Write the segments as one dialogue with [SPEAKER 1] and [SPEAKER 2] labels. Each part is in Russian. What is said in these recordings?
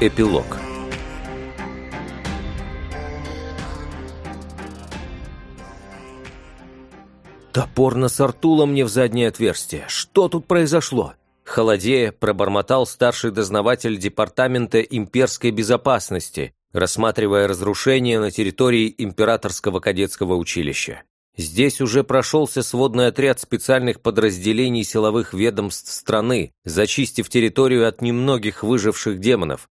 [SPEAKER 1] Эпилог Топор насортуло мне в заднее отверстие. Что тут произошло? Холодея пробормотал старший дознаватель Департамента имперской безопасности, рассматривая разрушения на территории Императорского кадетского училища. Здесь уже прошелся сводный отряд специальных подразделений силовых ведомств страны, зачистив территорию от немногих выживших демонов.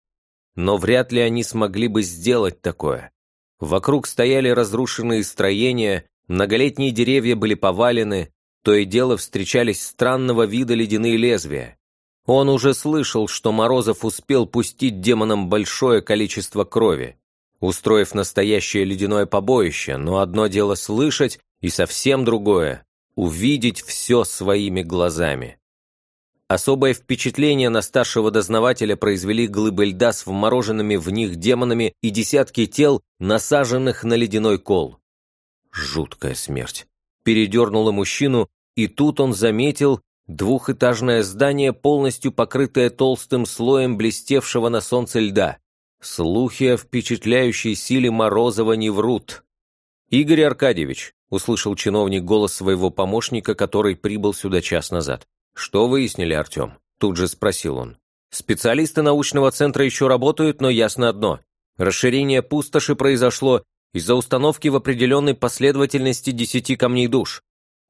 [SPEAKER 1] Но вряд ли они смогли бы сделать такое. Вокруг стояли разрушенные строения, многолетние деревья были повалены, то и дело встречались странного вида ледяные лезвия. Он уже слышал, что Морозов успел пустить демонам большое количество крови, устроив настоящее ледяное побоище, но одно дело слышать, и совсем другое – увидеть все своими глазами. Особое впечатление на старшего дознавателя произвели глыбы льда с вмороженными в них демонами и десятки тел, насаженных на ледяной кол. Жуткая смерть передернуло мужчину, и тут он заметил двухэтажное здание, полностью покрытое толстым слоем блестевшего на солнце льда. Слухи о впечатляющей силе Морозова не врут. «Игорь Аркадьевич», — услышал чиновник голос своего помощника, который прибыл сюда час назад. «Что выяснили, Артем?» — тут же спросил он. «Специалисты научного центра еще работают, но ясно одно. Расширение пустоши произошло из-за установки в определенной последовательности десяти камней душ.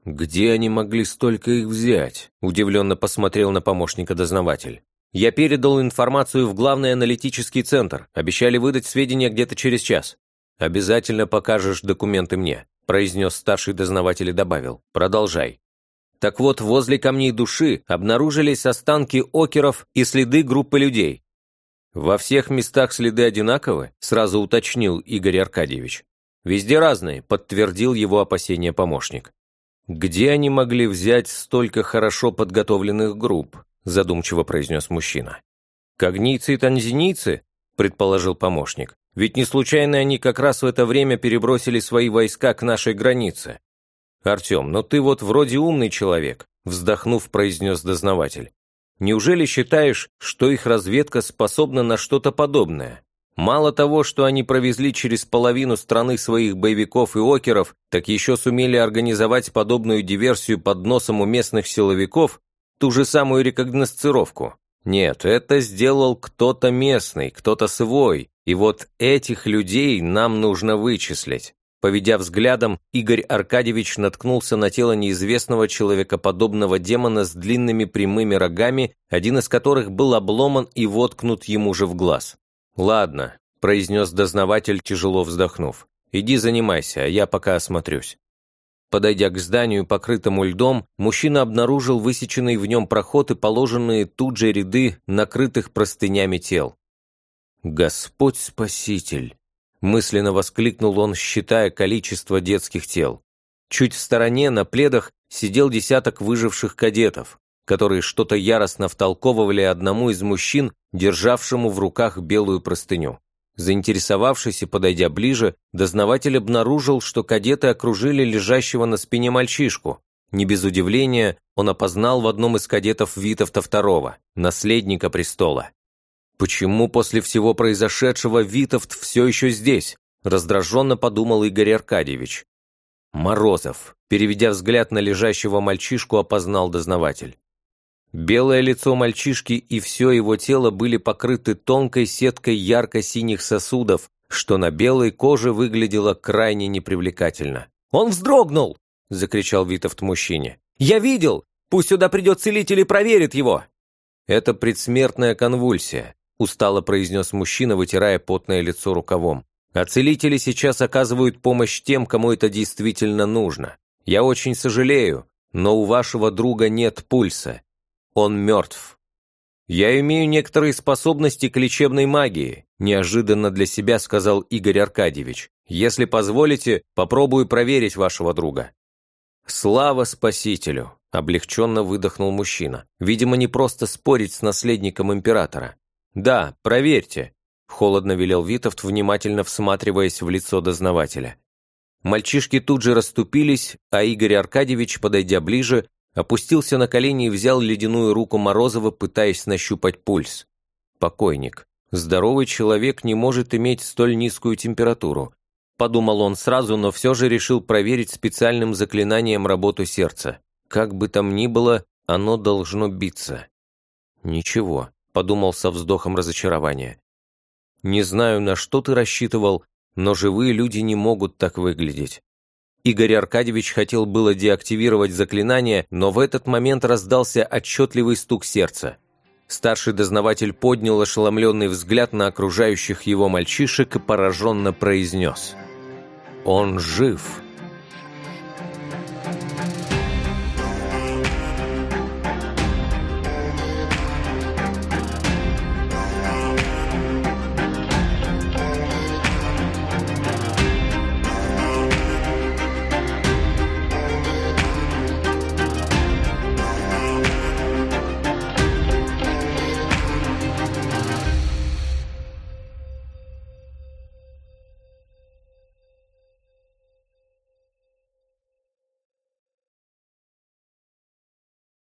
[SPEAKER 1] «Где они могли столько их взять?» – удивленно посмотрел на помощника дознаватель. «Я передал информацию в главный аналитический центр. Обещали выдать сведения где-то через час. Обязательно покажешь документы мне», – произнес старший дознаватель и добавил. «Продолжай». Так вот, возле камней души обнаружились останки океров и следы группы людей. «Во всех местах следы одинаковы?» – сразу уточнил Игорь Аркадьевич. «Везде разные», – подтвердил его опасение помощник. «Где они могли взять столько хорошо подготовленных групп?» – задумчиво произнес мужчина. «Когнийцы и танзинийцы?» – предположил помощник. «Ведь не случайно они как раз в это время перебросили свои войска к нашей границе». «Артем, но ты вот вроде умный человек», – вздохнув, произнес дознаватель. Неужели считаешь, что их разведка способна на что-то подобное? Мало того, что они провезли через половину страны своих боевиков и океров, так еще сумели организовать подобную диверсию под носом у местных силовиков, ту же самую рекогносцировку. Нет, это сделал кто-то местный, кто-то свой, и вот этих людей нам нужно вычислить. Поведя взглядом, Игорь Аркадьевич наткнулся на тело неизвестного человекоподобного демона с длинными прямыми рогами, один из которых был обломан и воткнут ему же в глаз. «Ладно», – произнес дознаватель, тяжело вздохнув. «Иди занимайся, а я пока осмотрюсь». Подойдя к зданию, покрытому льдом, мужчина обнаружил высеченный в нем проход и положенные тут же ряды накрытых простынями тел. «Господь Спаситель!» Мысленно воскликнул он, считая количество детских тел. Чуть в стороне, на пледах, сидел десяток выживших кадетов, которые что-то яростно втолковывали одному из мужчин, державшему в руках белую простыню. Заинтересовавшись и подойдя ближе, дознаватель обнаружил, что кадеты окружили лежащего на спине мальчишку. Не без удивления он опознал в одном из кадетов Витовта II, наследника престола. Почему после всего произошедшего Витовт все еще здесь? Раздраженно подумал Игорь Аркадьевич. Морозов, переведя взгляд на лежащего мальчишку, опознал дознаватель. Белое лицо мальчишки и все его тело были покрыты тонкой сеткой ярко-синих сосудов, что на белой коже выглядело крайне непривлекательно. «Он вздрогнул!» – закричал Витовт мужчине. «Я видел! Пусть сюда придет целитель и проверит его!» Это предсмертная конвульсия устало произнес мужчина, вытирая потное лицо рукавом. «А целители сейчас оказывают помощь тем, кому это действительно нужно. Я очень сожалею, но у вашего друга нет пульса. Он мертв». «Я имею некоторые способности к лечебной магии», неожиданно для себя сказал Игорь Аркадьевич. «Если позволите, попробую проверить вашего друга». «Слава Спасителю!» – облегченно выдохнул мужчина. Видимо, не просто спорить с наследником императора. «Да, проверьте», – холодно велел Витовт, внимательно всматриваясь в лицо дознавателя. Мальчишки тут же расступились, а Игорь Аркадьевич, подойдя ближе, опустился на колени и взял ледяную руку Морозова, пытаясь нащупать пульс. «Покойник», – Здоровый человек не может иметь столь низкую температуру. Подумал он сразу, но все же решил проверить специальным заклинанием работу сердца. Как бы там ни было, оно должно биться. Ничего, подумал со вздохом разочарования. Не знаю, на что ты рассчитывал, но живые люди не могут так выглядеть. Игорь Аркадьевич хотел было деактивировать заклинание, но в этот момент раздался отчетливый стук сердца. Старший дознаватель поднял ошеломленный взгляд на окружающих его мальчишек и пораженно произнес. «Он жив!»